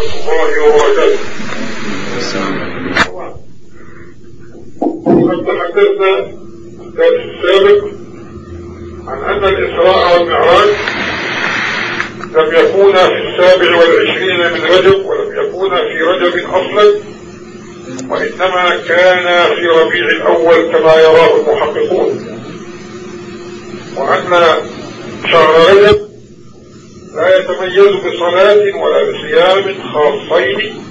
الله وبركاته وقد تحدثنا الدرس السابق عن أن الإسراء والمعراج لم يكون في السابع والعشرين من رجب ولم يكون في رجب أصلا وإنما كان في ربيع الأول كما يراه المحققون وأن شهر رجب لا يتميز بصلاة ولا بصيام خاصين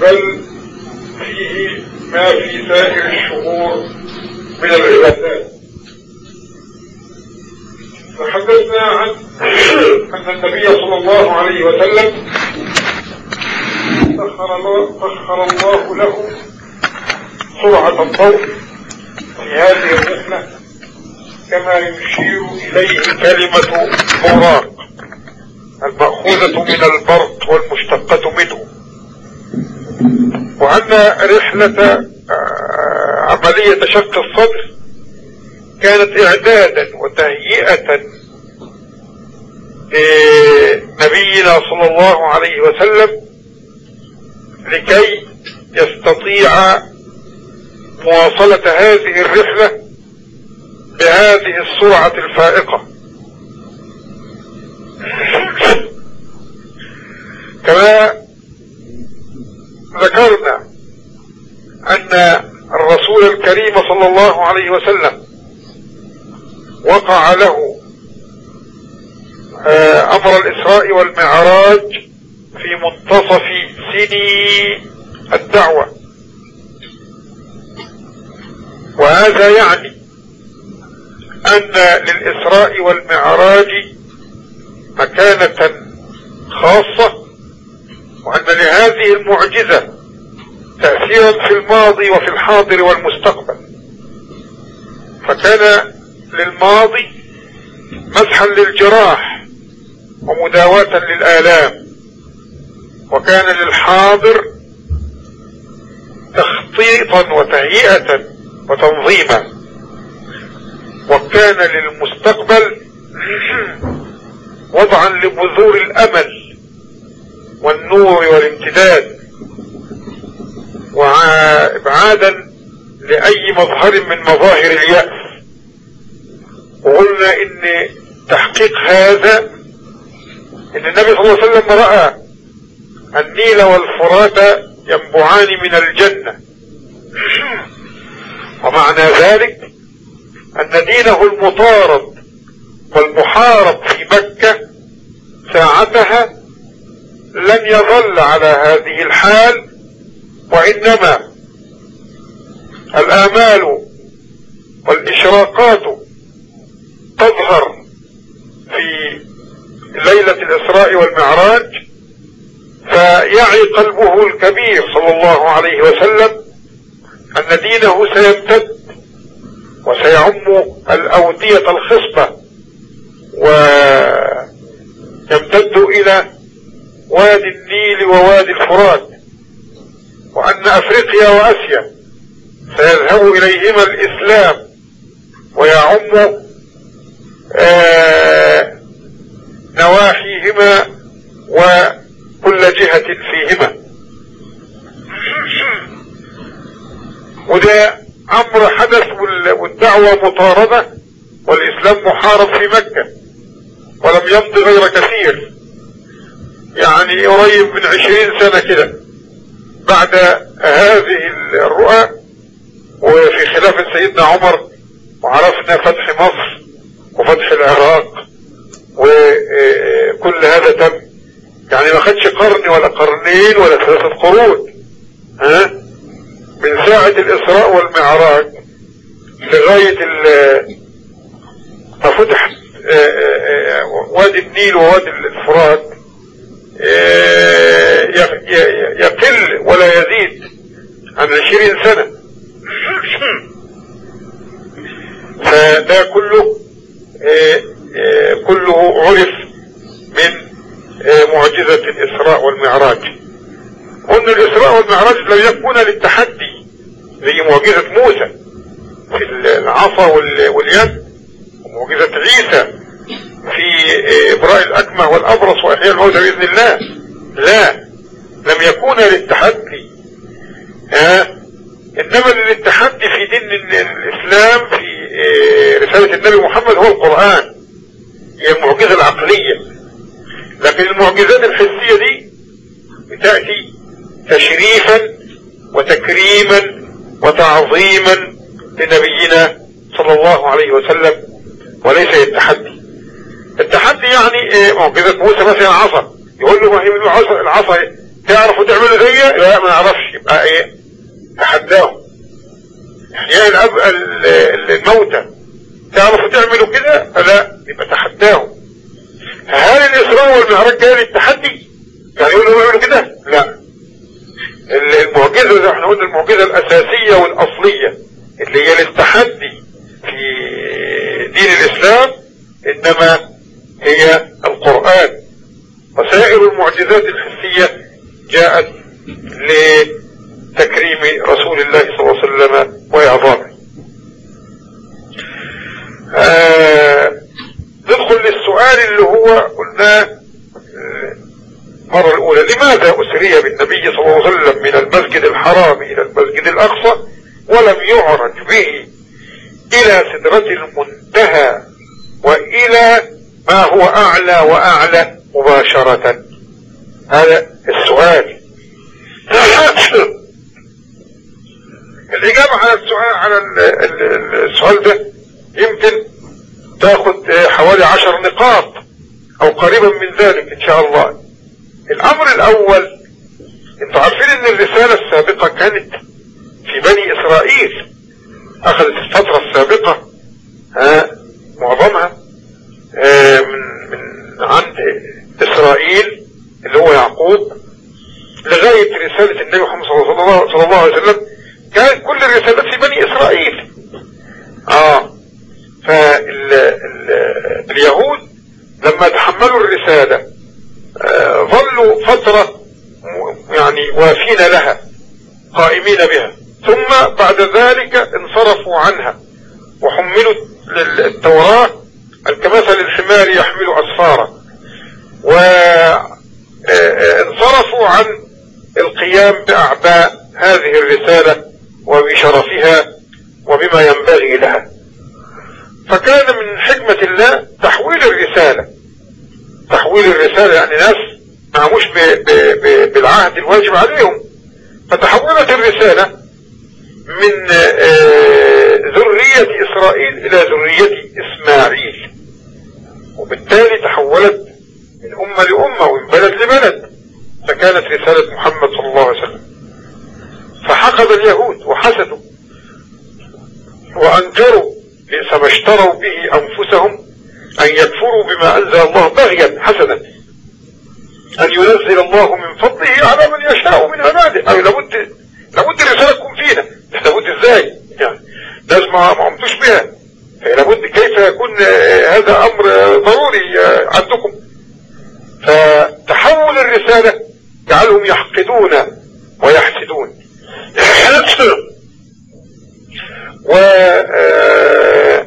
بل فيه ما في سائر الشهور من العبادات. تحدثنا عن أن النبي صلى الله عليه وسلم سخر الله, له سرعة الضوء في هذه الرحلة. كما يشير إليه كلمة براق المأخوذة من البرق والمشتقة منه. وأن رحلة عملية شق الصدر كانت إعدادا وتهيئة لنبينا صلى الله عليه وسلم لكي يستطيع مواصلة هذه الرحلة بهذه السرعة الفائقة. كما ذكرنا أن الرسول الكريم صلى الله عليه وسلم وقع له أمر الإسراء والمعراج في منتصف سني الدعوة. وهذا يعني أن للإسراء والمعراج مكانة خاصة وأن لهذه المعجزة تأثيرا في الماضي وفي الحاضر والمستقبل. فكان للماضي مسحا للجراح ومداواة للآلام وكان للحاضر تخطيطا وتهيئة وتنظيما. وكان للمستقبل وضعا لبذور الأمل والنور والامتداد وإبعادا لأي مظهر من مظاهر اليأس. وقلنا إن تحقيق هذا إن النبي صلى الله عليه وسلم رأى النيل والفرات ينبعان من الجنة. ومعنى ذلك ان دينه المطارد والمحارب في مكة ساعتها لن يظل على هذه الحال وإنما الآمال والإشراقات تظهر في ليلة الإسراء والمعراج فيعي قلبه الكبير صلى الله عليه وسلم أن دينه سيمتد وسيعم الأودية الخصبة ويمتد إلى وادي النيل ووادي الفرات وأن أفريقيا وآسيا سيذهب إليهما الإسلام ويعم آه نواحيهما وكل جهة فيهما. وده أمر حدث والدعوة مطاردة والإسلام محارب في مكة ولم يمضي غير كثير. يعني قريب من عشرين سنة كده بعد هذه الرؤى وفي خلافة سيدنا عمر وعرفنا فتح مصر وفتح العراق وكل هذا تم. يعني ما خدش قرن ولا قرنين ولا ثلاثة قرون ها؟ من ساعة الإسراء والمعراج لغاية ما فتح وادي النيل ووادي الفرات يقل ولا يزيد عن عشرين سنة. فده كله كله عرف من معجزة الإسراء والمعراج. قلنا الإسراء والمعراج لم يكون للتحدي زي معجزة موسى. العصا واليد ومعجزة عيسى في إبراء الأكمه والأبرص وإحياء الموتى بإذن الله. لا لم يكون للتحدي. ها إنما للتحدي في دين الإسلام في آه، رسالة النبي محمد هو القرآن هي المعجزة العقلية. لكن المعجزات الحسية دي بتأتي تشريفا وتكريما وتعظيما لنبينا صلى الله عليه وسلم وليس التحدي. التحدي يعني إيه؟ معجزة موسى مثلا عصا. يقول له ما هي العصا العصا تعرفوا تعملوا زي لا ما يعرفش. يبقى إيه؟ تحداهم احياء الأب الموتى. تعرفوا تعملوا كده؟ لا يبقى تحداهم هل الإسراء والمعراج جاي للتحدي؟ يعني يقولوا اعملوا كده؟ لا. المعجزة زي إحنا قلنا المعجزة الأساسية والأصلية. اللي هي للتحدي في دين الإسلام إنما هي القرآن. وسائر المعجزات الحسية جاءت لتكريم رسول الله صلى الله عليه وسلم وإعظامه. آه ندخل للسؤال اللي هو قلناه المرة الأولى لماذا أسري بالنبي صلى الله عليه وسلم من المسجد الحرام إلى المسجد الأقصى؟ ولم يعرج به إلى سدرة المنتهى وإلى ما هو أعلى وأعلى مباشرة. هذا السؤال. الإجابة على السؤال على السؤال ده يمكن تاخد حوالي عشر نقاط أو قريبا من ذلك إن شاء الله. الأمر الأول أنتوا عارفين إن الرسالة السابقة كانت في بني إسرائيل. أخذت الفترة السابقة ها معظمها آه، من من عند إسرائيل اللي هو يعقوب لغاية رسالة النبي محمد صلى الله, عليه وسلم كانت كل الرسالات في بني إسرائيل. آه فاليهود لما تحملوا الرسالة آه ظلوا فترة يعني وافين لها قائمين بها. ثم بعد ذلك انصرفوا عنها وحملوا التوراة كمثل الحمار يحمل أسفارا. وانصرفوا عن القيام بأعباء هذه الرسالة وبشرفها وبما ينبغي لها. فكان من حكمة الله تحويل الرسالة. تحويل الرسالة يعني ناس معموش بالعهد الواجب عليهم. فتحولت الرسالة من آه، ذرية إسرائيل إلى ذرية إسماعيل. وبالتالي تحولت من أمة لأمة ومن بلد لبلد. فكانت رسالة محمد صلى الله عليه وسلم. فحقد اليهود وحسدوا وأنكروا بئس ما اشتروا به أنفسهم أن يكفروا بما أنزل الله بغيا حسدا أن ينزل الله من فضله على من يشاء من عباده. أو لابد لابد الرسالة تكون فينا لابد إزاي؟ يعني ناس ما عمتوش بها لابد كيف يكون هذا أمر ضروري عندكم. فتحول الرسالة جعلهم يحقدون ويحسدون. و آه،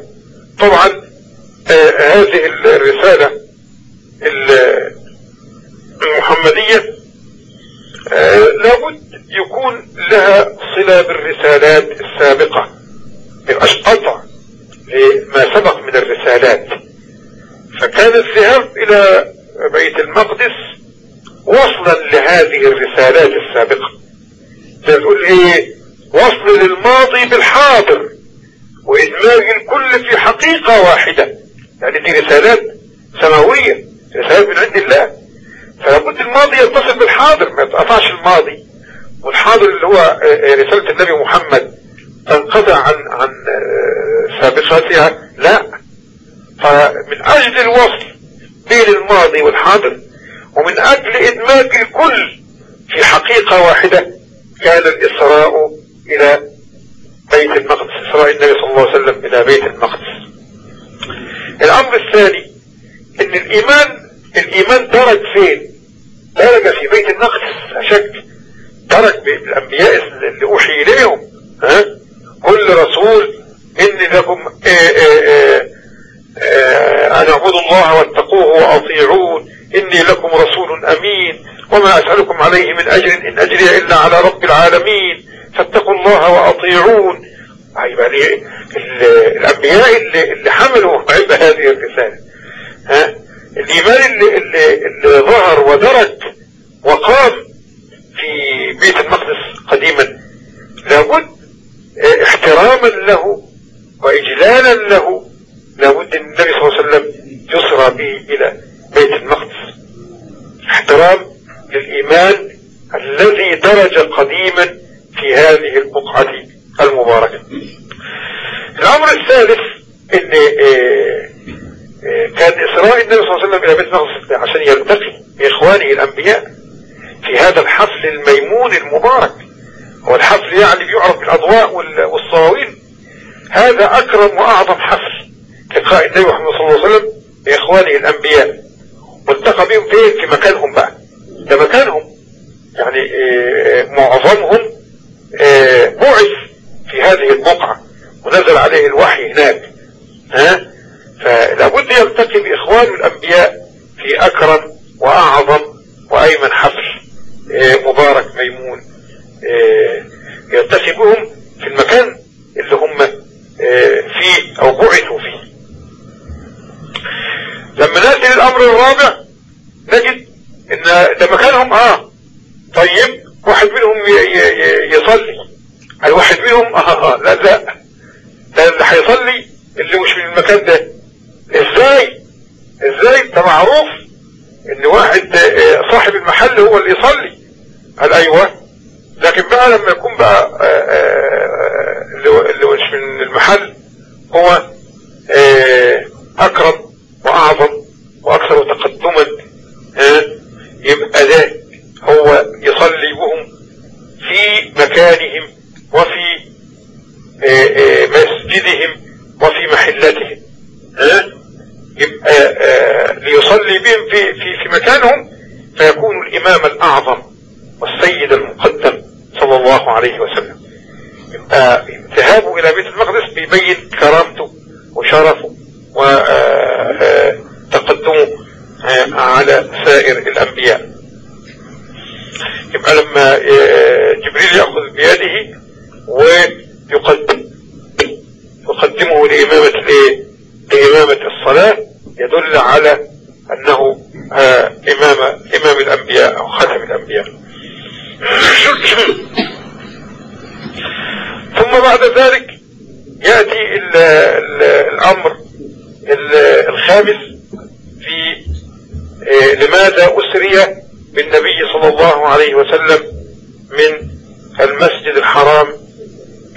طبعا آه، هذه الرسالة المحمدية آه، لابد يكون لها صلة بالرسالات السابقة ميبقاش قطع لما سبق من الرسالات. فكان الذهاب إلى بيت المقدس وصلا لهذه الرسالات السابقة. تقول إيه وصل للماضي بالحاضر وادماج الكل في حقيقة واحدة. يعني دي رسالات سماوية رسالات من عند الله. فلابد الماضي يتصل بالحاضر ما يتقطعش الماضي. والحاضر اللي هو رسالة النبي محمد تنقطع عن عن سابقاتها لا. فمن أجل الوصل بين الماضي والحاضر ومن أجل إدماج الكل في حقيقة واحدة كان الإسراء إلى بيت المقدس إسراء النبي صلى الله عليه وسلم إلى بيت المقدس. الأمر الثاني إن الإيمان الإيمان درج فين؟ درج في بيت المقدس لا شك. درج بالأنبياء اللي أوحي إليهم ها؟ كل رسول ان لكم آآ آآ آآ أن اعبدوا الله واتقوه وأطيعون. إني لكم رسول أمين. وما أسألكم عليه من أجر إن أجري إلا على رب العالمين. فاتقوا الله وأطيعون. يعني الأنبياء اللي, اللي حملوا عبء هذه الرسالة ها؟ الإيمان اللي, اللي, اللي ظهر ودرج وقام في بيت المقدس قديما. لابد احتراما له وإجلالا له. لابد النبي صلى الله عليه وسلم يسرى به إلى بيت المقدس. احترام للإيمان الذي درج قديما في هذه البقعة المباركة. الأمر الثالث آه آه كان إسراء النبي صلى الله عليه وسلم إلى بيت المقدس عشان يلتقي بإخوانه الأنبياء في هذا الحفل الميمون المبارك. هو الحفل يعني بيعرف بالأضواء والصواويل هذا أكرم وأعظم حفل لقاء النبي محمد صلى الله عليه وسلم بإخوانه الأنبياء. والتقى بهم فين؟ في مكانهم بقى. ده مكانهم. يعني آه معظمهم بعث في هذه البقعة. ونزل عليه الوحي هناك. ها؟ فلابد يلتقي بإخوانه الأنبياء في أكرم وأعظم وأيمن حفل. مبارك ميمون. يلتقي بهم في المكان اللي هم فيه أو بعثوا فيه. لما نأتي للأمر الرابع نجد إن ده مكانهم آه طيب واحد منهم يصلي. الواحد منهم آه, آه لا لا ده اللي هيصلي اللي مش من المكان ده. إزاي؟ إزاي؟ ده معروف إن واحد صاحب المحل هو اللي يصلي. قال أيوه. لكن بقى لما يكون بقى اللي مش من المحل هو أكرم وأعظم وأكثر تقدما يبقى ده هو يصلي بهم في مكانهم وفي مسجدهم وفي محلتهم يبقى ليصلي بهم في, في, في مكانهم فيكون الإمام الأعظم والسيد المقدم صلى الله عليه وسلم. يبقى ذهابه إلى بيت المقدس بيبين كرامته وشرفه وتقدمه على سائر الأنبياء. يبقى لما جبريل يأخذ بيده ويقدم يقدمه لإمامة الصلاة يدل على أنه إمام إمام الأنبياء أو ختم الأنبياء ثم بعد ذلك يأتي ال ال الأمر ال الخامس في لماذا أسري بالنبي صلى الله عليه وسلم من المسجد الحرام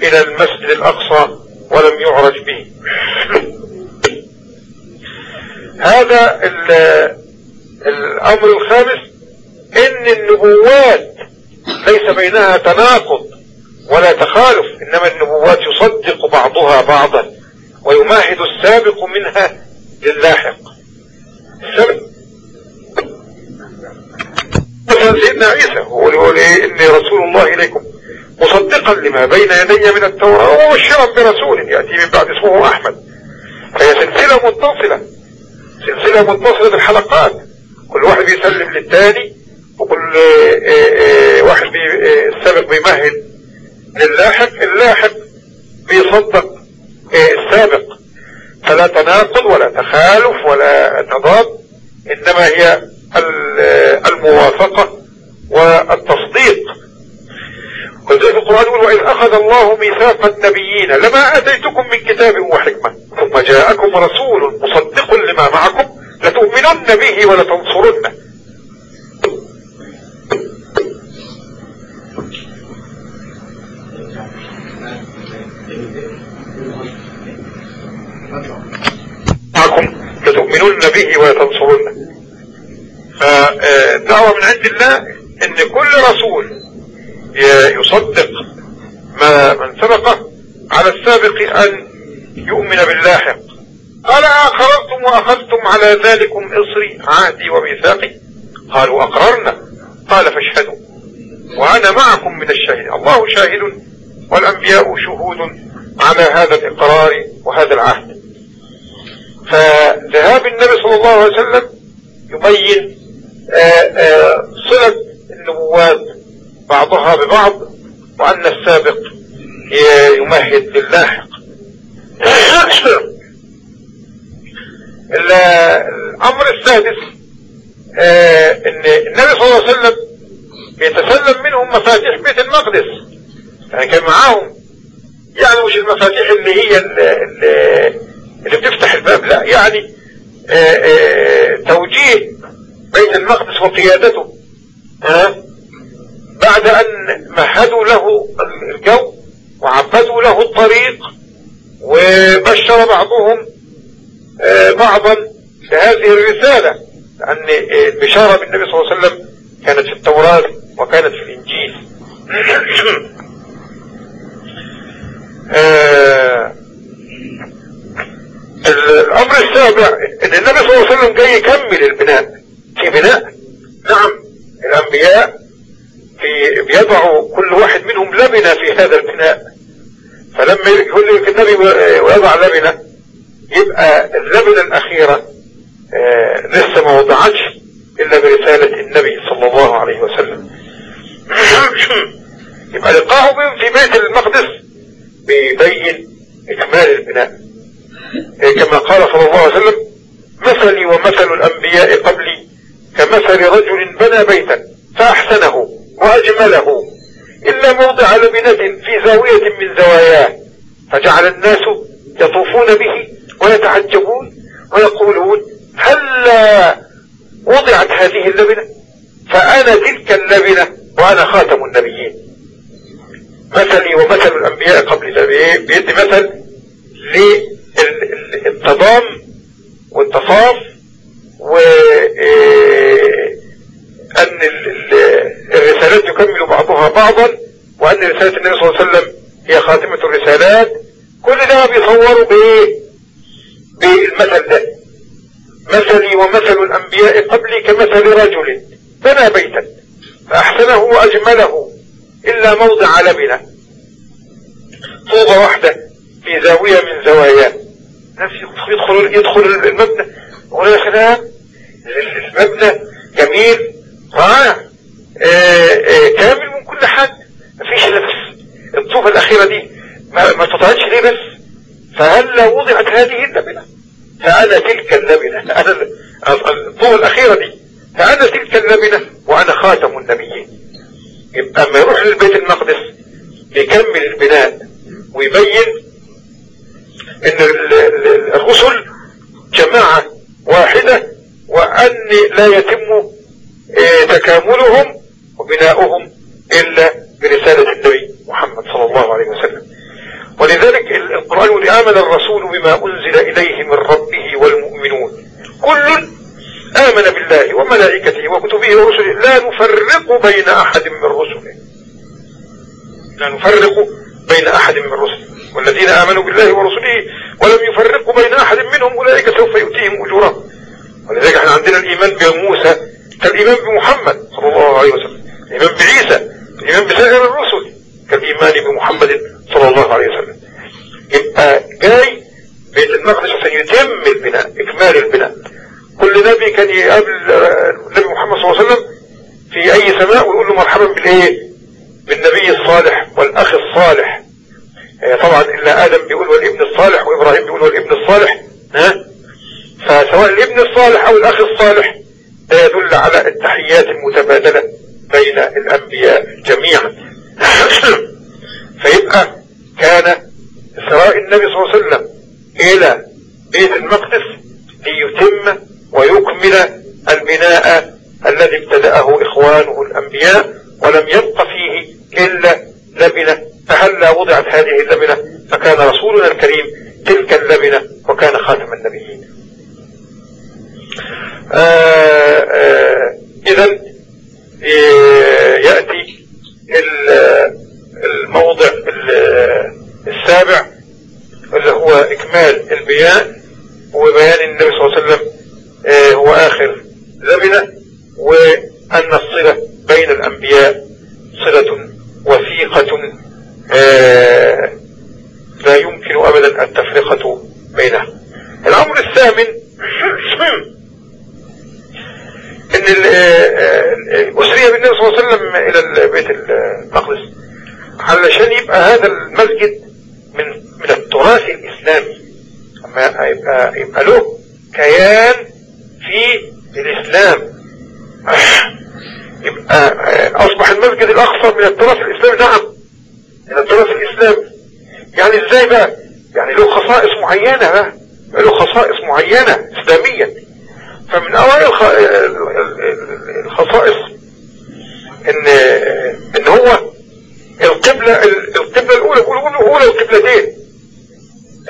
إلى المسجد الأقصى ولم يعرج به الأمر الخامس إن النبوات ليس بينها تناقض ولا تخالف إنما النبوات يصدق بعضها بعضا ويماهد السابق منها للاحق. السابق. سيدنا عيسى إيه إني رسول الله إليكم مصدقا لما بين يدي من التوراة ومبشرا برسول يأتي من بعد اسمه أحمد فهي سلسلة متصلة سلسلة متصلة بالحلقات كل واحد بيسلم للتاني وكل واحد بي السابق بيمهد للاحق اللاحق بيصدق السابق. فلا تناقض ولا تخالف ولا تضاد إنما هي الموافقة والتصديق. ولذلك القرآن يقول وإذ أخذ الله ميثاق النبيين لما آتيتكم من كتاب وحكمة. ثم جاءكم رسول مصدق لما معكم لتؤمنن به ولتنصرنه. لتؤمنن به ولتنصرنه. فالدعوة من عند الله إن كل رسول يصدق ما من سبقه على السابق أن يؤمن باللاحق قال أقررتم وأخذتم على ذلكم إصري عهدي وميثاقي. قالوا أقررنا. قال فاشهدوا. وأنا معكم من الشاهد. الله شاهد والأنبياء شهود على هذا الإقرار وهذا العهد. فذهاب النبي صلى الله عليه وسلم يبين آآ آآ صلة بعضها ببعض وأن السابق يمهد للاحق الأمر السادس آه، إن النبي صلى الله عليه وسلم يتسلم منهم مفاتيح بيت المقدس. يعني كان معاهم. يعني مش المفاتيح اللي هي اللي, اللي بتفتح الباب لا يعني آه، آه، توجيه بيت المقدس وقيادته بعد أن مهدوا له الجو وعبدوا له الطريق وبشر بعضهم بعضا بهذه الرسالة لأن البشارة بالنبي صلى الله عليه وسلم كانت في التوراة وكانت في الإنجيل. آه، الأمر السابع أن النبي صلى الله عليه وسلم جاي يكمل البناء. في بناء؟ نعم. الأنبياء في بيضعوا كل واحد منهم لبنة في هذا البناء. فلما يقول لك النبي ويضع لبنة يبقى اللبنة الأخيرة آه لسه ما وضعتش إلا برسالة النبي صلى الله عليه وسلم. يبقى لقاه بهم في بيت المقدس بيبين إكمال البناء. آه كما قال صلى الله عليه وسلم مثلي ومثل الأنبياء قبلي كمثل رجل بنى بيتا فأحسنه وأجمله. إلا موضع لبنة في زاوية من زواياه. فجعل الناس يطوفون به ويتعجبون ويقولون هل وضعت هذه اللبنة. فأنا تلك اللبنة وأنا خاتم النبيين. مثلي ومثل الأنبياء قبل بيدي مثل للتضام والتصاف و أن الرسالات يكمل بعضها بعضا وأن رسالة النبي صلى الله عليه وسلم هي خاتمة الرسالات. كل ده بيصوروا بإيه بالمثل ده. مثلي ومثل الأنبياء قبلي كمثل رجل بنى بيتا فأحسنه وأجمله إلا موضع لبنة طوبة واحدة في زاوية من زواياه. نفس يدخل يدخل المبنى. ولا سلام المبنى جميل رائع كامل من كل حاجة مفيش إلا بس. الطوبة الأخيرة دي ما, تطلعتش ليه بس؟ فهل وضعت هذه اللبنة فأنا تلك اللبنة أنا الطوبة الأخيرة دي فأنا تلك اللبنة وأنا خاتم النبيين. يبقى أما يروح للبيت المقدس يكمل البناء ويبين إن الرسل جماعة واحدة وان لا يتم تكاملهم وبناؤهم إلا برسالة النبي محمد صلى الله عليه وسلم. ولذلك القرآن آمن الرسول بما أنزل إليه من ربه والمؤمنون. كل آمن بالله وملائكته وكتبه ورسله. لا نفرق بين أحد من رسله. لا نفرق بين أحد من رسله. والذين آمنوا بالله ورسله ولم يفرقوا بين أحد منهم أولئك سوف يؤتيهم أجورهم. ولذلك إحنا عندنا الإيمان بموسى كالإيمان بمحمد صلى الله عليه وسلم الإيمان بعيسى الإيمان بسائر الرسل كالإيمان بمحمد صلى الله عليه وسلم. يبقى جاي بيت المقدس عشان يتم البناء إكمال البناء. كل نبي كان يقابل النبي محمد صلى الله عليه وسلم في أي سماء ويقول له مرحبا بالإيه؟ بالنبي الصالح والأخ الصالح. طبعا إلا آدم بيقول والابن الصالح وإبراهيم بيقول والابن الصالح ها؟ فسواء الابن الصالح أو الأخ الصالح ده يدل على التحيات المتبادلة بين الأنبياء جميعا. فيبقى كان إسراء النبي صلى الله عليه وسلم إلى بيت المقدس ليتم ويكمل البناء الذي ابتدأه إخوانه الأنبياء ولم يبق فيه إلا لبنة. فهلا وضعت هذه اللبنة؟ فكان رسولنا الكريم تلك اللبنة وكان خاتم النبيين. إذا يأتي الموضع السابع اللي هو إكمال البيان وبيان النبي صلى الله عليه وسلم هو آخر لبنة وأن الصلة بين الأنبياء صلة وثيقة لا يمكن أبدا التفرقة بينها. الأمر الثامن إن أسري بالنبي صلى الله عليه وسلم إلى بيت المقدس. علشان يبقى هذا المسجد من من التراث الإسلامي. أما يبقى يبقى له كيان في الإسلام. يبقى أصبح المسجد الأقصى من التراث الإسلامي. نعم من التراث الإسلامي. يعني إزاي بقى؟ يعني له خصائص معينة بقى له خصائص معينة اسلاميا فمن أوائل الخصائص ان إن هو القبلة القبلة الأولى اولى القبلتين.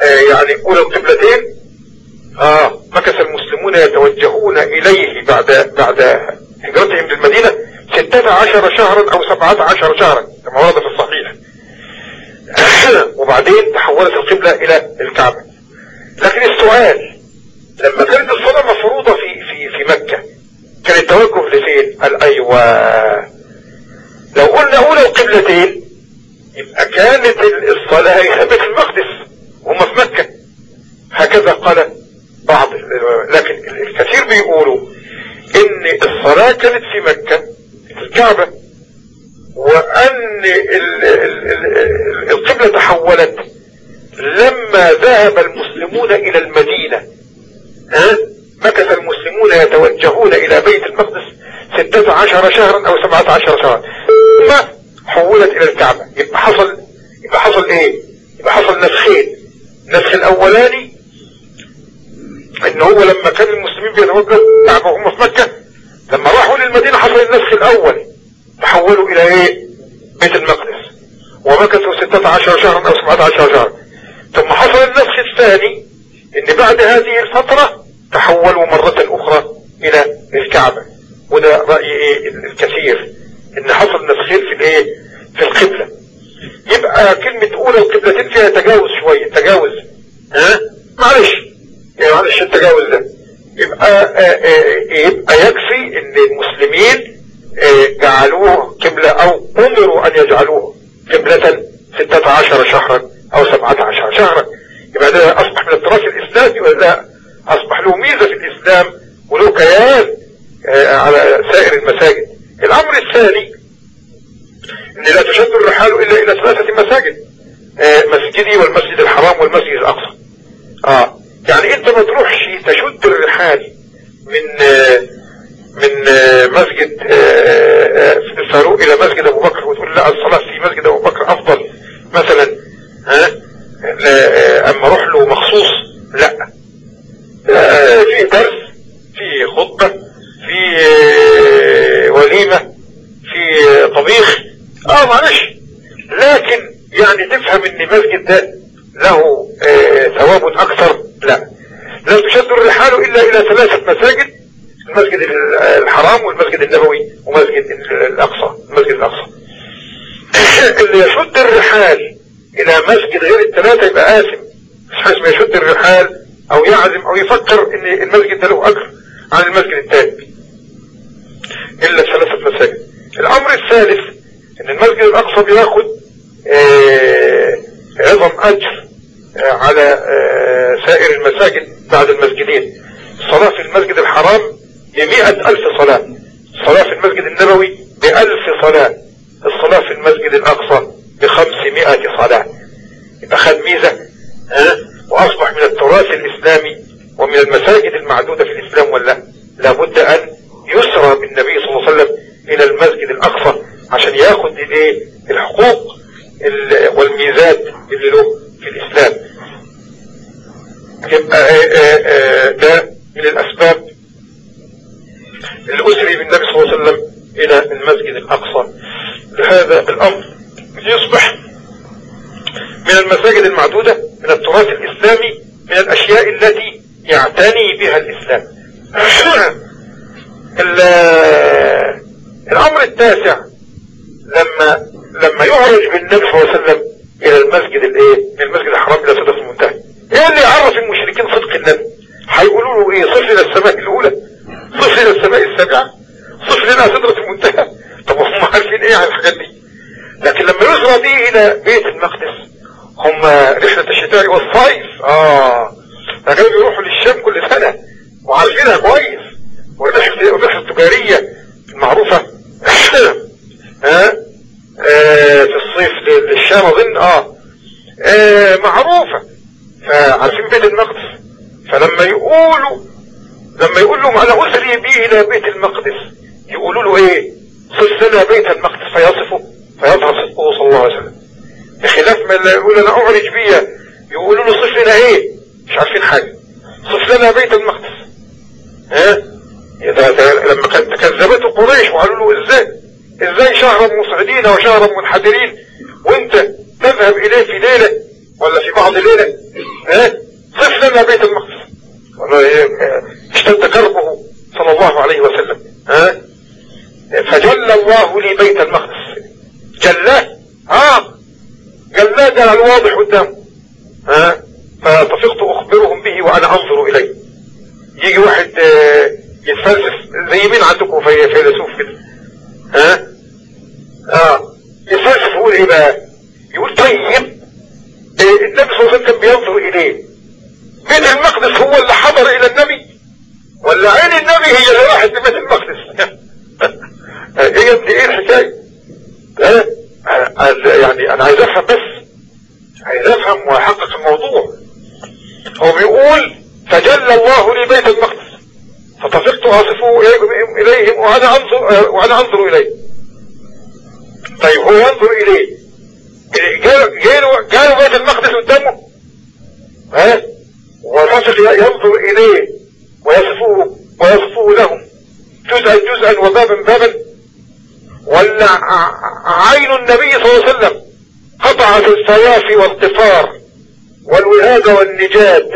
آه يعني اولى القبلتين. آه مكث المسلمون يتوجهون إليه بعد بعد هجرتهم للمدينة ستة عشر شهرا أو سبعة عشر شهرا كما ورد في الصحيح. وبعدين تحولت القبلة إلى الكعبة. لكن السؤال لما كانت الصلاة مفروضة في في في مكة كان التوجه لفين قال أيوه. لو قلنا أولى القبلتين يبقى كانت الصلاة هي بيت المقدس وهم في مكة. هكذا قال بعض لكن الكثير بيقولوا إن الصلاة كانت في مكة في الكعبة وأن القبلة تحولت لما ذهب المسلمون إلى المدينة. ها؟ مكث المسلمون يتوجهون إلى بيت المقدس ستة عشر شهرا أو سبعة عشر شهرا. ثم حولت إلى الكعبة. يبقى حصل يبقى حصل إيه؟ يبقى حصل نسخين النسخ الأولاني إن هو لما كان المسلمين بيتوجهوا الكعبة وهم في مكة لما راحوا للمدينة حصل النسخ الأول. تحولوا إلى إيه؟ بيت المقدس. ومكثوا ستة عشر شهرا أو سبعة عشر شهرا. ثم حصل النسخ الثاني إن بعد هذه الفترة تحولوا مرة أخرى إلى الكعبة. وده رأي إيه؟ الكثير. إن حصل نسخين في الإيه؟ في القبلة. يبقى كلمة أولى القبلتين فيها تجاوز شوية. تجاوز. ها؟ معلش. يعني معلش التجاوز ده؟ يبقى آآ آآ يبقى يكفي إن المسلمين جعلوه قبلة أو أمروا أن يجعلوه قبلة ستة عشر شهرا أو سبعة عشر شهرا. يبقى ده أصبح من التراث الإسلامي ولا لا؟ أصبح له ميزة في الإسلام وله كيان على سائر المساجد. الأمر الثاني إن لا تشد الرحال إلا إلى ثلاثة مساجد مسجدي والمسجد الحرام والمسجد الأقصى. آه يعني أنت ما تروحش تشد الرحال من من مسجد الفاروق إلى مسجد أبو بكر وتقول لا الصلاة في مسجد أبو بكر أفضل مثلا ها؟ أما أروح له مخصوص لا. في درس في خطبة في وليمة في طبيخ. آه معلش. لكن يعني تفهم إن المسجد ده له ثواب أكثر؟ لا. لا تشد الرحال إلا إلى ثلاثة مساجد المسجد الحرام والمسجد النبوي ومسجد الأقصى المسجد الأقصى. اللي يشد الرحال إلى مسجد غير الثلاثة يبقى آثم. مش يشد الرحال أو يعزم أو يفكر إن المسجد ده له أجر عن المسجد الثاني إلا ثلاثة مساجد. الأمر الثالث إن المسجد الأقصى بياخد عظم أجر على سائر المساجد بعد المسجدين. الصلاة في المسجد الحرام بمئة ألف صلاة. الصلاة في المسجد النبوي بألف صلاة. الصلاة في المسجد الأقصى بخمسمائة صلاة. يبقى خد ميزة ها؟ وأصبح من التراث الإسلامي ومن المساجد المعدودة في الإسلام ولا لابد أن يسرى بالنبي صلى الله عليه وسلم إلى المسجد الأقصى عشان ياخد الايه الحقوق والميزات اللي له في الإسلام. يبقى ده من الأسباب اللي اسري بالنبي صلى الله عليه وسلم إلى المسجد الأقصى. لهذا الأمر يصبح من المساجد المعدودة من التراث الإسلامي من الأشياء التي يعتني بها الإسلام. الأمر التاسع لما لما يعرج بالنبي صلى الله عليه وسلم إلى المسجد الإيه؟ المسجد الحرام إلى صدق المنتهى. إيه اللي يعرف المشركين صدق النبي؟ هيقولوا له إيه؟ صف إلى السماء الأولى. صف إلى السماء السابعة. صف لنا سدرة المنتهى. طب هم عارفين إيه عن الحاجات دي؟ لكن لما يسرى به إلى بيت المقدس هم رحلة الشتاء والصيف. آه. كانوا بيروحوا للشام كل سنة. وعارفينها كويس والرحلة التجارية المعروفة ها آه الشام اظن آه, آه معروفة فعارفين بيت المقدس فلما يقولوا لما يقول لهم أنا اسري بي إلى بيت المقدس يقولوا له إيه صف لنا بيت المقدس فيصفه فيظهر صدقه صلى الله عليه وسلم بخلاف ما يقول أنا أعرج بي يقولوا له صف لنا إيه؟ مش عارفين حاجة. صف لنا بيت المقدس. ها؟ لما كذبته قريش وقالوا له إزاي؟ إزاي شهرا مصعدين وشهرا منحدرين وانت تذهب اليه في ليلة ولا في بعض ليلة ها صف لنا بيت المقدس اشتد كربه صلى الله عليه وسلم ها فجل الله لي بيت المقدس جلاه آه جلاه ده الواضح قدامه ها فطفقت اخبرهم به وأنا انظر اليه يجي واحد يتفلسف زي مين عندكم في فيلسوف كده ها آه يتفلسف يقول إيه بقى يقول طيب النبي صلى الله عليه وسلم كان بينظر اليه بيت المقدس هو اللي حضر إلى النبي ولا عين النبي هي اللي راحت لبيت المقدس هي دي إيه الحكاية ها يعني أنا عايز افهم بس عايز افهم واحقق الموضوع. هو بيقول تجلى الله لي بيت المقدس. فطفقت اصفه إليهم وأنا أنظر وأنا أنظر إليه. طيب هو ينظر إليه. جاله بيت المقدس قدامه. ها؟ والرجل ينظر إليه ويصفه ويصفه لهم. جزءا جزءا وبابا بابا. ولا عين النبي صلى الله عليه وسلم. قطعت السياف والقفار والوهاد والنجاد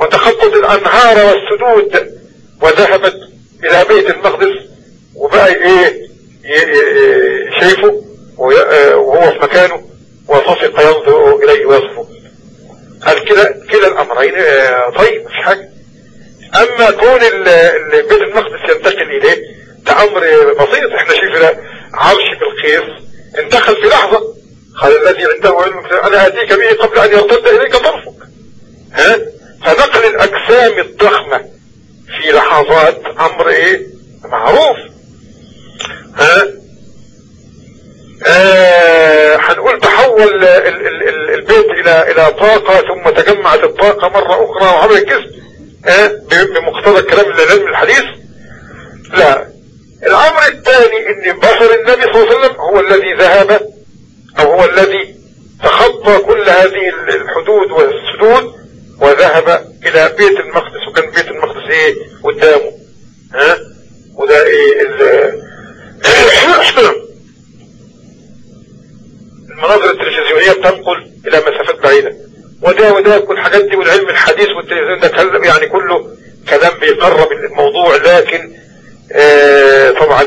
وتخطت الأنهار والسدود وذهبت إلى بيت المقدس. وبقى إيه؟ شايفه وهو في مكانه وفصق ينظر إليه ويصفه قال كده كده الأمرين طيب مش حاجة. أما كون بيت المقدس ينتقل إليه ده أمر بسيط. إحنا شايفنا عرش بالقيس انتقل في لحظة. قال الذي عنده علم أنا اتيك به قبل أن يرتد إليك طرفك. ها؟ فنقل الأجسام الضخمة في لحظات أمر إيه؟ معروف. ها؟ آه هنقول تحول ال ال ال البيت إلى إلى طاقة ثم تجمعت الطاقة مرة أخرى وعمل الجسم آه بمقتضى الكلام العلم الحديث. لا. الأمر الثاني إن بشر النبي صلى الله عليه وسلم هو الذي ذهب أو هو الذي تخطى كل هذه الحدود والسدود وذهب إلى بيت المقدس. وكان بيت المقدس إيه؟ قدامه. ها؟ وده إيه؟ المناظر التلفزيونية بتنقل إلى مسافات بعيدة. وده وده كل الحاجات دي والعلم الحديث والتلفزيون ده يعني كله كلام بيقرب الموضوع لكن آه طبعا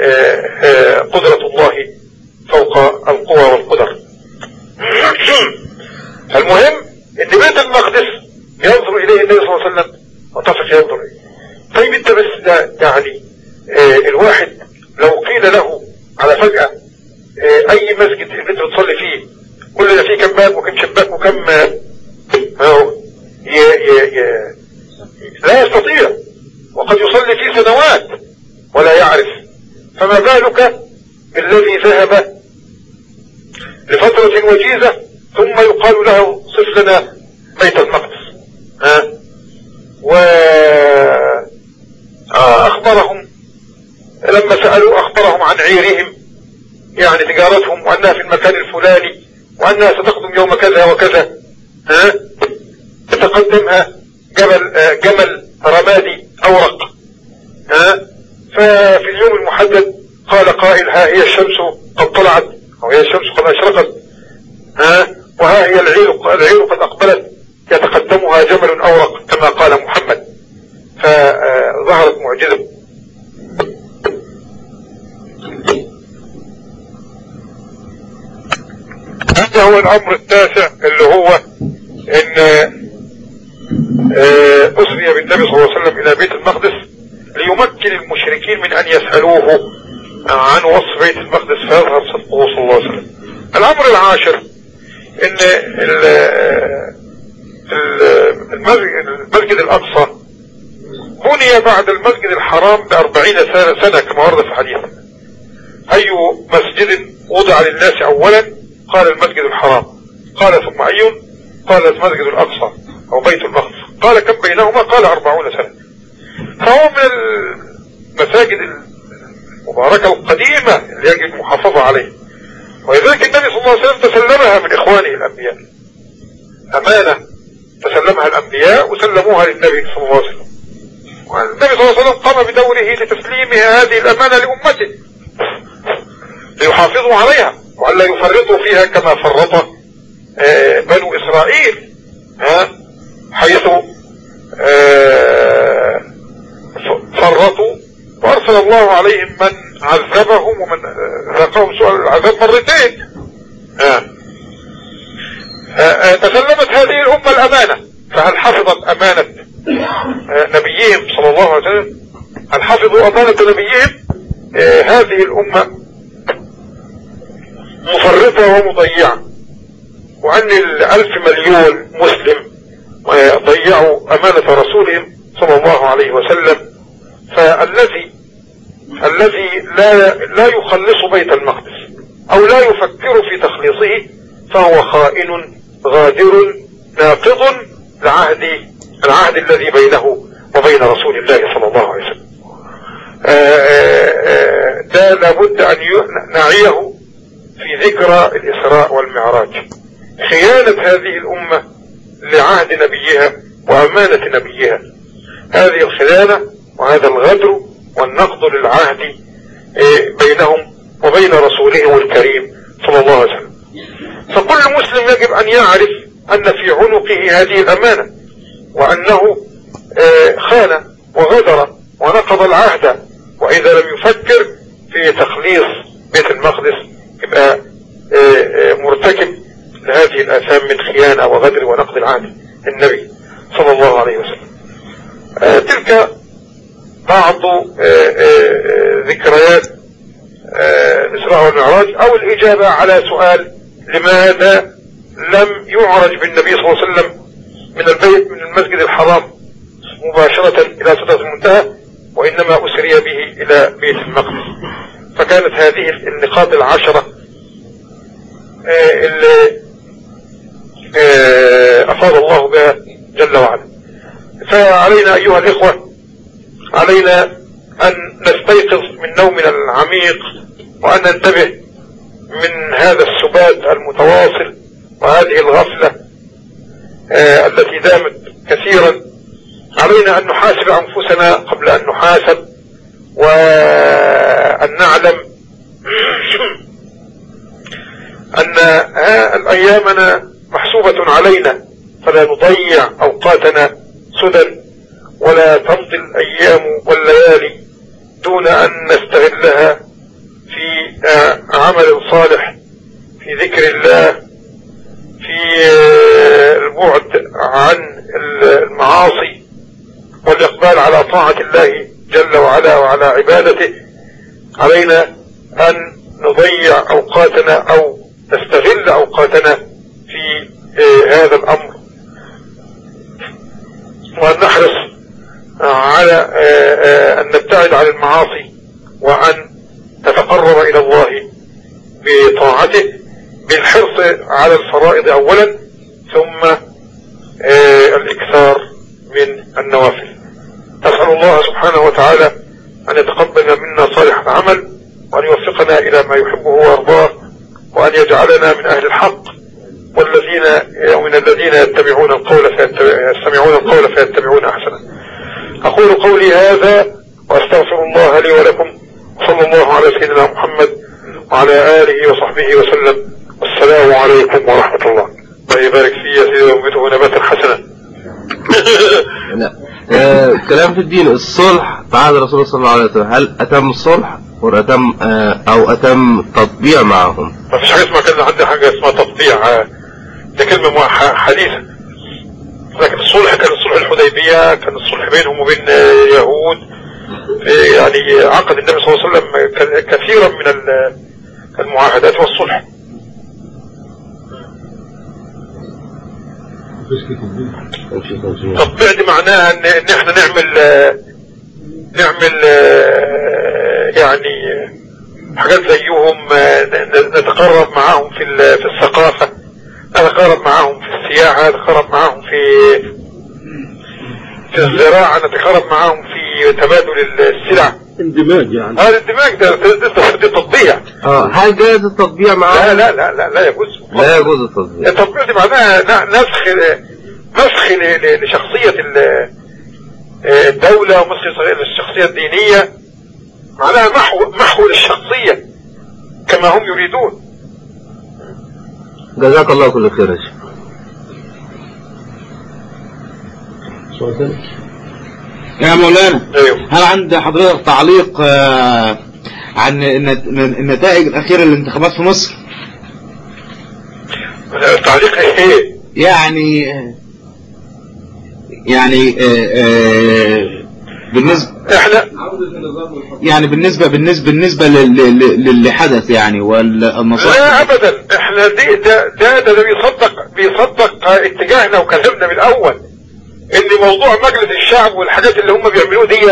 آه آه قدرة الله فوق القوى والقدر المهم ان بيت المقدس ينظر اليه النبي صلى الله عليه وسلم وطفق ينظر اليه طيب انت بس ده يعني آه الواحد لو قيل له على فجأة آه اي مسجد انت بتصلي فيه كل ده فيه كم باب وكم شباك وكم آه ي ي ي لا يستطيع وقد يصلي فيه سنوات ولا يعرف فما بالك بالذي ذهب لفترة وجيزة ثم يقال له صف لنا بيت المقدس ها و أخبرهم لما سألوا أخبرهم عن عيرهم يعني تجارتهم وأنها في المكان الفلاني وأنها ستقدم يوم كذا وكذا ها؟ تتقدمها جبل جمل رمادي أورق ها؟ ففي اليوم المحدد قال قائل ها هي الشمس قد طلعت أو هي الشمس قد أشرقت ها؟ وها هي العير العير قد أقبلت يتقدمها جمل أورق كما قال محمد. فظهرت معجزة. هذا هو الأمر التاسع اللي هو إن أسري بالنبي صلى الله عليه وسلم إلى بيت المقدس ليمكن المشركين من أن يسألوه عن وصف بيت المقدس فيظهر صدقه صلى الله عليه وسلم. الأمر العاشر إن المسجد الأقصى بني بعد المسجد الحرام بأربعين سنة, سنة كما ورد في الحديث أي مسجد وضع للناس أولا قال المسجد الحرام قال ثم أي قال المسجد الأقصى أو بيت المقدس قال كم بينهما؟ قال أربعون سنة. فهو من المساجد المباركة القديمة اللي يجب المحافظة عليه. ولذلك النبي صلى الله عليه وسلم تسلمها من إخوانه الأنبياء. أمانة تسلمها الأنبياء وسلموها للنبي صلى الله عليه وسلم. والنبي صلى الله عليه وسلم قام بدوره لتسليمها هذه الأمانة لأمته ليحافظوا عليها. وألا يفرطوا فيها كما فرط آه، بنو إسرائيل حيث آه، فرطوا وأرسل الله عليهم من عذبهم ومن ذاقهم سؤال العذاب مرتين تسلمت هذه الأمة الأمانة. فهل حفظت أمانة نبيهم صلى الله عليه وسلم؟ هل حفظوا أمانة نبيهم؟ هذه الأمة مفرطة ومضيعة. وأن الألف مليون مسلم ضيعوا أمانة رسولهم صلى الله عليه وسلم. فالذي الذي لا لا يخلص بيت المقدس أو لا يفكر في تخليصه فهو خائن غادر ناقض لعهد العهد الذي بينه وبين رسول الله صلى الله عليه وسلم. ده لابد أن نعيه في ذكرى الإسراء والمعراج. خيانة هذه الأمة لعهد نبيها وأمانة نبيها. هذه الخيانة وهذا الغدر والنقض للعهد إيه، بينهم وبين رسولهم الكريم صلى الله عليه وسلم. فكل مسلم يجب أن يعرف أن في عنقه هذه الأمانة وأنه إيه، خان وغدر ونقض العهد وإذا لم يفكر في تخليص بيت المقدس يبقى إيه، مرتكب لهذه الآثام من خيانة وغدر ونقض العهد النبي صلى الله عليه وسلم. آه تلك بعض آه آه ذكريات الإسراء والمعراج أو الإجابة على سؤال لماذا لم يعرج بالنبي صلى الله عليه وسلم من البيت من المسجد الحرام مباشرة إلى سدرة المنتهى وإنما أسري به إلى بيت المقدس. فكانت هذه النقاط العشرة اللي أفاد الله بها جل وعلا. فعلينا أيها الإخوة علينا أن نستيقظ من نومنا العميق وأن ننتبه من هذا السبات المتواصل وهذه الغفلة آه التي دامت كثيرا. علينا أن نحاسب أنفسنا قبل أن نحاسب. وأن نعلم أن أيامنا محسوبة علينا فلا نضيع أوقاتنا سدى ولا تمضي الأيام والليالي دون أن نستغلها في آه، عمل صالح في ذكر الله في آه، البعد عن المعاصي والإقبال على طاعة الله جل وعلا وعلى عبادته علينا أن نضيع أوقاتنا أو نستغل أوقاتنا في آه، هذا الأمر. وأن نحرص على آه، آه، أن نبتعد عن المعاصي وأن نتقرب إلى الله بطاعته بالحرص على الفرائض اولا ثم الإكثار من النوافل. نسأل الله سبحانه وتعالى أن يتقبل منا صالح العمل وأن يوفقنا إلى ما يحبه ويرضاه وأن يجعلنا من أهل الحق والذين من الذين يتبعون القول يستمعون القول فيتبعون أحسنه. أقول قولي هذا وأستغفر الله لي ولكم. صلى الله على سيدنا محمد وعلى آله وصحبه وسلم. والسلام عليكم ورحمة الله. الله يبارك فيه يا سيدي وينبته نباتا حسنا. لا آه كلام في الدين الصلح بعد الرسول صلى الله عليه وسلم هل أتم الصلح وأتم آه أو أتم تطبيع معهم؟ ما فيش حاجة اسمها كان عندي حاجة اسمها تطبيع. آه ده كلمة حديثة. لكن الصلح كان الصلح الحديبية كان الصلح بينهم وبين اليهود يعني عقد النبي صلى الله عليه وسلم كثيرا من المعاهدات والصلح. تطبيع دي معناها ان, إن إحنا نعمل نعمل يعني حاجات زيهم نتقرب معاهم في في ال- في الثقافة نتقارب معهم في السياحة نتقارب معهم في في الزراعة نتقارب معهم في تبادل السلع. اندماج يعني. هذا الدماغ ده ده تطبيع آه هل جاز التطبيع لا معاه؟ لا لا لا لا يجوز لا يجوز التطبيع. التطبيع دي معناها نسخ ل- لشخصية ال- الدولة ومسخ للشخصية الدينية معناها محو محو للشخصية كما هم يريدون. جزاك الله كل خير يا شيخ. يا مولانا أيوه. هل عند حضرتك تعليق آه، عن النت- النتائج الأخيرة للانتخابات في مصر؟ التعليق إيه؟ يعني يعني آه، آه، بالنسبة إحنا يعني بالنسبة بالنسبة بالنسبة لل- لل- للي حدث يعني والنصائح؟ لا ابدا. إحنا دي ده ده ده, ده بيصدق بيصدق اتجاهنا وكلامنا من الأول إن موضوع مجلس الشعب والحاجات اللي هم بيعملوه دي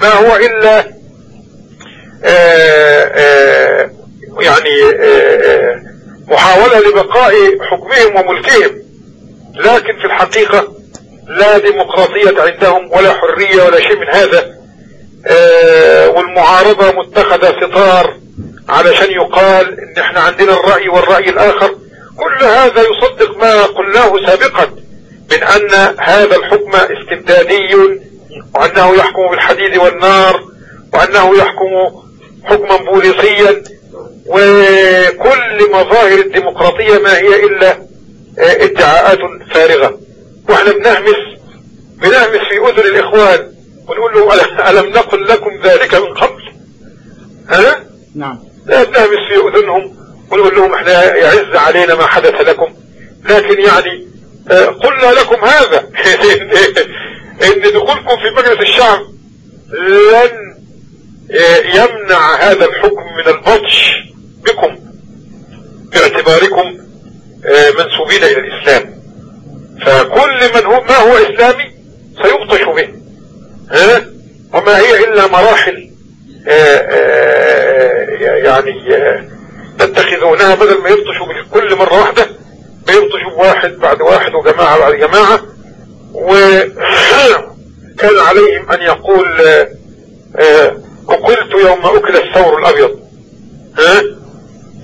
ما هو إلا آه، آه، يعني آه، آه، محاولة لبقاء حكمهم وملكهم. لكن في الحقيقة لا ديمقراطية عندهم ولا حرية ولا شيء من هذا. والمعارضة متخذة ستار علشان يقال إن إحنا عندنا الرأي والرأي الآخر. كل هذا يصدق ما قلناه سابقا. من أن هذا الحكم استبدادي وأنه يحكم بالحديد والنار وأنه يحكم حكما بوليسيا وكل مظاهر الديمقراطية ما هي إلا آه، ادعاءات فارغة. وإحنا بنهمس بنهمس في أذن الإخوان ونقول له أل- ألم نقل لكم ذلك من قبل؟ ها؟ نعم. لا بنهمس في أذنهم ونقول لهم إحنا يعز علينا ما حدث لكم. لكن يعني قلنا لكم هذا. إن دخولكم في مجلس الشعب لن آه، يمنع هذا الحكم من البطش بكم باعتباركم آه، منسوبين إلى الإسلام. فكل من هو ما هو إسلامي سيبطش به. ها؟ وما هي إلا مراحل آه، آه، يعني آه، تتخذونها بدل ما يبطشوا كل مرة واحدة. بيبطشوا بواحد بعد واحد وجماعة بعد جماعة. وكان عليهم أن يقول آه، آه، اكلت يوم أكل الثور الأبيض. ها؟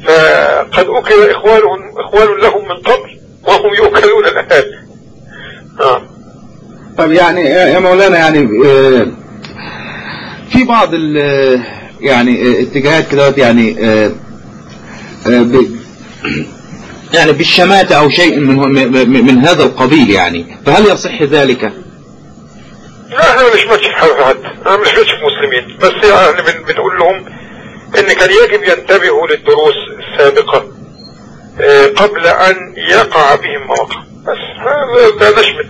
فقد أكل اخوانهم إخوان لهم من قبل وهم يؤكلون الان آه. طب يعني يا مولانا يعني آه، في بعض يعني آه، اتجاهات كده يعني آه، آه، يعني بالشماتة أو شيء من من هذا القبيل يعني. فهل يصح ذلك؟ لا إحنا مش ماشي في حد أنا مش ماشي في مسلمين. بس يعني بن- بنقول لهم إن كان يجب ينتبهوا للدروس السابقة آه، قبل أن يقع بهم مواقع. بس هذا ده نشمت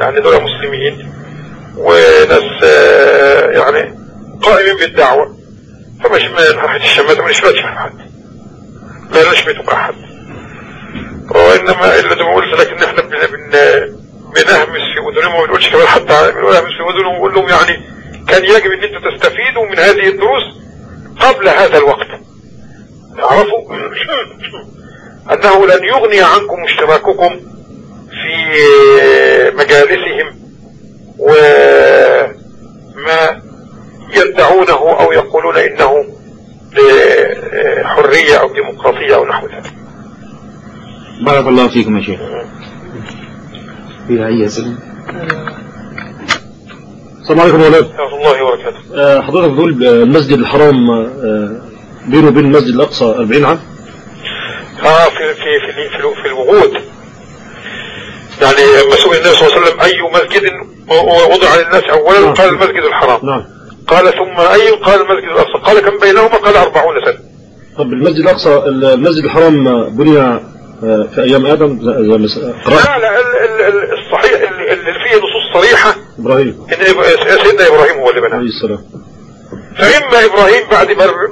يعني دول مسلمين وناس آه، يعني قائمين بالدعوة. فمش ما ناحية الشماتة مش ماشي في حد لا نشمت بأحد وإنما اللي قلت لك ان إحنا بن بن بنهمس في اذنهم وما بنقولش كمان حتى بنهمس في اذنهم ونقول لهم يعني كان يجب أن أنتم تستفيدوا من هذه الدروس قبل هذا الوقت. تعرفوا أنه لن يغني عنكم اشتراككم في مجالسهم وما يدعونه أو يقولون إنه حرية أو ديمقراطية أو نحو ذلك. بارك الله فيكم يا شيخ. في أي أسئلة؟ السلام عليكم يا ولاد. ورحمة الله وبركاته. آه، حضرتك بتقول آه، المسجد الحرام آه، بينه وبين المسجد الأقصى 40 عام؟ آه في في في في, في الوجود يعني لما سئل النبي صلى الله عليه وسلم أي مسجد وضع للناس اولا؟ نعم. قال المسجد الحرام. نعم. قال ثم أي؟ قال المسجد الأقصى. قال كم بينهما؟ قال 40 سنة. طب المسجد الأقصى المسجد الحرام آه، بني آه، في أيام آدم زي ما لا لا ال- ال- ال- الصحيح اللي فيه نصوص صريحة. إبراهيم. إن سيدنا إبراهيم هو اللي بناه عليه السلام. فإما إبراهيم بعد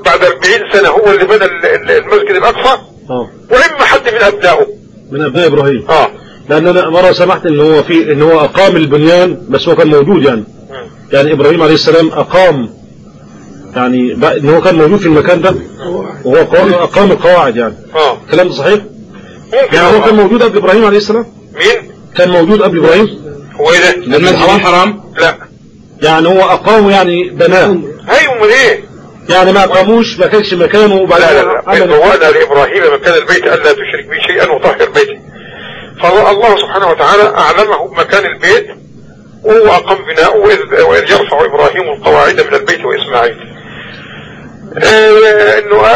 بعد 40 سنة هو اللي بنى ال- ال- المسجد الأقصى آه. وإما حد من أبنائه. من أبناء إبراهيم. آه. لأن أنا مرة سمعت إن هو في إن هو أقام البنيان بس هو كان موجود يعني. مم. يعني إبراهيم عليه السلام أقام. يعني إن هو كان موجود في المكان ده وهو قام أقام القواعد يعني. آه. الكلام ده صحيح؟ يعني هو كان. موجود قبل إبراهيم عليه السلام؟ مين؟ كان موجود قبل إبراهيم؟ هو إيه ده؟ المسجد الحرام لا. يعني هو اقامه يعني بناه أيوه امال إيه؟ يعني ما أقاموش ما كانش مكانه وبعدين لا. لا لا بوأنا لإبراهيم مكان البيت ألا تشرك بي شيئا وطهر بيتي فالله سبحانه وتعالى أعلمه مكان البيت وهو أقام بناؤه وإذ, يرفع إبراهيم القواعد من البيت وإسماعيل. إنه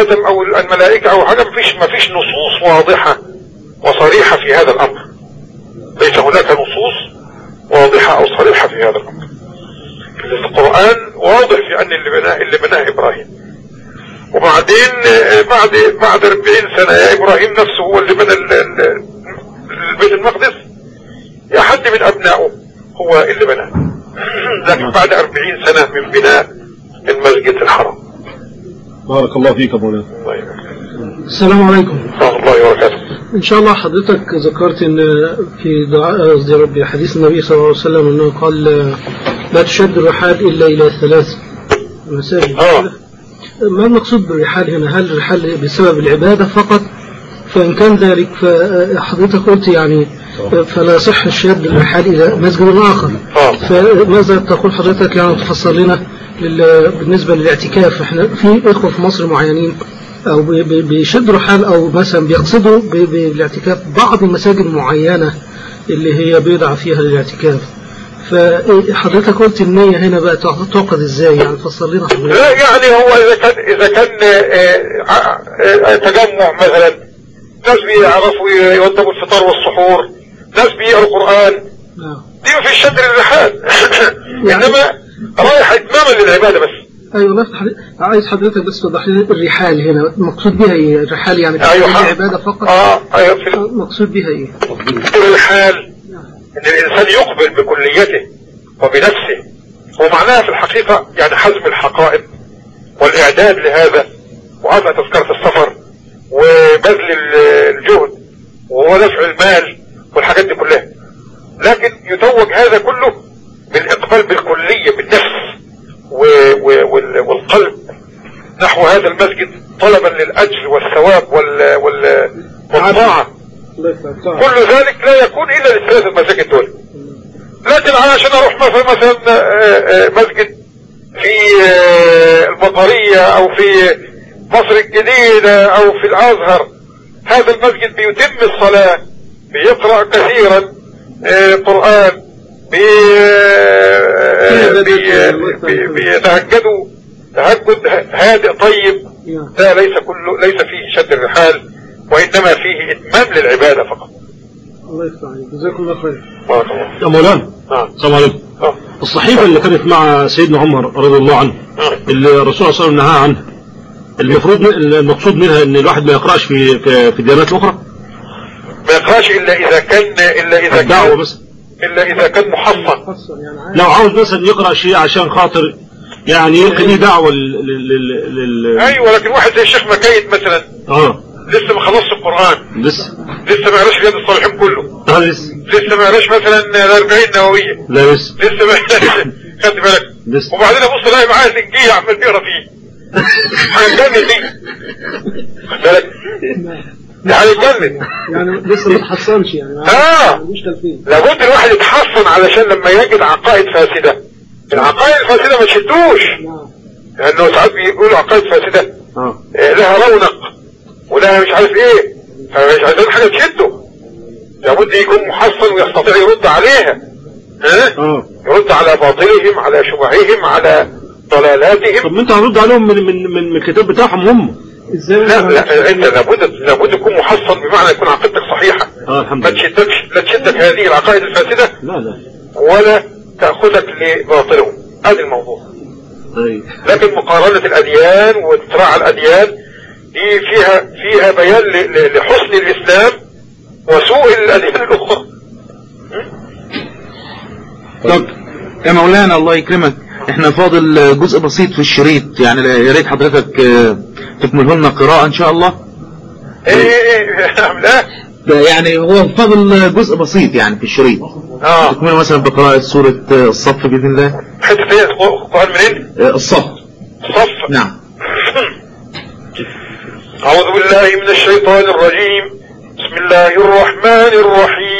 آدم أو الملائكة أو حاجة مفيش مفيش نصوص واضحة وصريحة في هذا الأمر. ليس هناك نصوص واضحة أو صريحة في هذا الأمر. القرآن واضح في أن اللي بناه اللي بناه إبراهيم. وبعدين آه، بعد بعد 40 سنة يا إبراهيم نفسه هو اللي بنى ال- ال- البيت المقدس. يا حد من أبنائه هو اللي بناه. لكن بعد 40 سنة من بناء المسجد الحرام. بارك الله فيك يبارك. السلام عليكم ورحمة الله وبركاته إن شاء الله حضرتك ذكرت إن في دعاء قصدي ربي حديث النبي صلى الله عليه وسلم أنه قال لا تشد الرحال إلا إلى ثلاث مساجد آه. ما المقصود بالرحال هنا هل الرحال بسبب العبادة فقط فإن كان ذلك فحضرتك قلت يعني فلا يصح الشد الرحال إلى مسجد آخر آه. فماذا تقول حضرتك يعني تفسر لنا بالنسبة للاعتكاف إحنا في إخوة في مصر معينين أو بي- بي- بيشدوا رحال أو مثلا بيقصدوا بالاعتكاف بعض المساجد المعينة اللي هي بيدعى فيها للاعتكاف. فحضرتك قلت النية هنا بقى تعقد إزاي؟ يعني فسر لنا حضرتك. لا يعني هو إذا كان إذا كان آه، آه، آه، تجمع مثلا ناس بيعرفوا يوضبوا الفطار والسحور ناس بيقروا قرآن نعم. دي في الشد الرحال إنما رايح اتماما للعبادة بس. أيوه بس حضرتك عايز حضرتك بس توضح لي الرحال هنا. المقصود بها إيه؟ الرحال يعني حق. العبادة فقط؟ آه أيوه في المقصود بها إيه؟ الحال إن الإنسان يقبل بكليته وبنفسه. ومعناها في الحقيقة يعني حزم الحقائب والإعداد لهذا. وعطى تذكرة السفر وبذل ال- الجهد ودفع المال والحاجات دي كلها. لكن يتوج هذا كله بالإقبال بالكلية بالنفس والقلب نحو هذا المسجد طلبا للأجر والثواب وال وال والطاعة. كل ذلك لا يكون إلا للثلاث المساجد دول. لكن علشان أروح مثلا مثلا آه، آه، مسجد في آه، المطرية أو في مصر الجديدة أو في الأزهر هذا المسجد بيتم الصلاة بيقرأ كثيرا قرآن. بيتهجدوا. تهجد هادئ طيب. ده ليس كله ليس فيه شد الرحال وإنما فيه إتمام للعبادة فقط. الله يفتح عليك جزاكم الله خير. بارك الله يا مولانا نعم. السلام عليكم. نعم الصحيفة اللي كانت مع سيدنا عمر رضي الله عنه نعم اللي الرسول صلى الله عليه وسلم نهى عنها المفروض المقصود منها إن الواحد ما يقرأش في في, الديانات الأخرى؟ ما يقرأش إلا إذا كان إلا إذا الدعوة كان بس. إلا إذا كان محصن. لو عاوز مثلا يقرأ شيء عشان خاطر يعني يلقي ليه دعوة لل لل لل أيوه لكن واحد زي الشيخ مكيد مثلا آه. لسه ما خلصش القرآن. لسه. لسه ما قراش رياض الصالحين كله. آه لسه. لسه ما قراش مثلا الأربعين نوويه لا لسه. لسه ما خدت بالك. لسه. وبعدين ابص الاقي معاه سجيه عمال بيقرا فيه هيتجنن دي خد بالك؟ ده هيتجنن يعني لسه ما تحصلش يعني. آه. لابد الواحد يتحصن علشان لما يجد عقائد فاسدة. العقائد الفاسدة ما تشدوش. نعم. لأنه ساعات بيقولوا عقائد فاسدة. آه. آه، لها رونق ولها مش عارف إيه. فمش عايزين حاجة تشده. لابد يكون محصن ويستطيع يرد عليها. ها؟ آه. يرد على باطلهم على شبههم على ضلالاتهم. طب ما أنت هرد عليهم من من من الكتاب بتاعهم هم. لا لا انت لابد لابد تكون محصن بمعنى يكون عقيدتك صحيحة. آه الحمد ما تشدكش لا تشدك هذه العقائد الفاسدة لا لا. ولا تأخذك لباطلهم. هذا الموضوع. اي لكن مقارنة الأديان واختراع الأديان دي فيها فيها بيان لحسن الإسلام وسوء الأديان الأخرى. طب يا مولانا الله يكرمك. إحنا فاضل جزء بسيط في الشريط. يعني يا ريت حضرتك آه، تكمله لنا قراءة إن شاء الله. إيه إيه إيه لا. ده يعني هو فاضل جزء بسيط يعني في الشريط. آه. تكمله مثلا بقراءة سورة آه، الصف بإذن الله. حتة إيه القرآن منين؟ آه، الصف. صف نعم. أعوذ بالله من الشيطان الرجيم. بسم الله الرحمن الرحيم.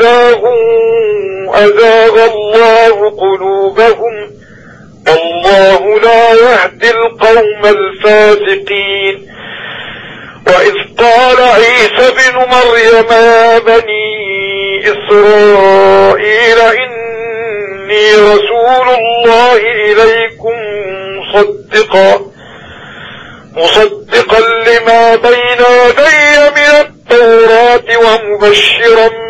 زاغوا أزاغ الله قلوبهم. والله لا يهدي القوم الفاسقين. وإذ قال عيسى بن مريم يا بني إسرائيل إني رسول الله إليكم مصدقا. مصدقا لما بين يدي من التوراة ومبشرا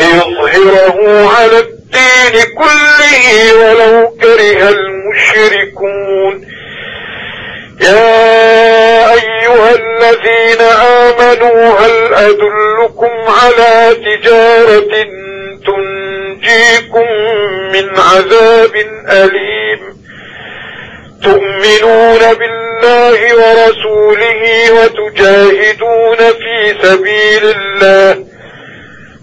ليظهره على الدين كله ولو كره المشركون. يا أيها الذين آمنوا هل أدلكم على تجارة تنجيكم من عذاب أليم؟ تؤمنون بالله ورسوله وتجاهدون في سبيل الله.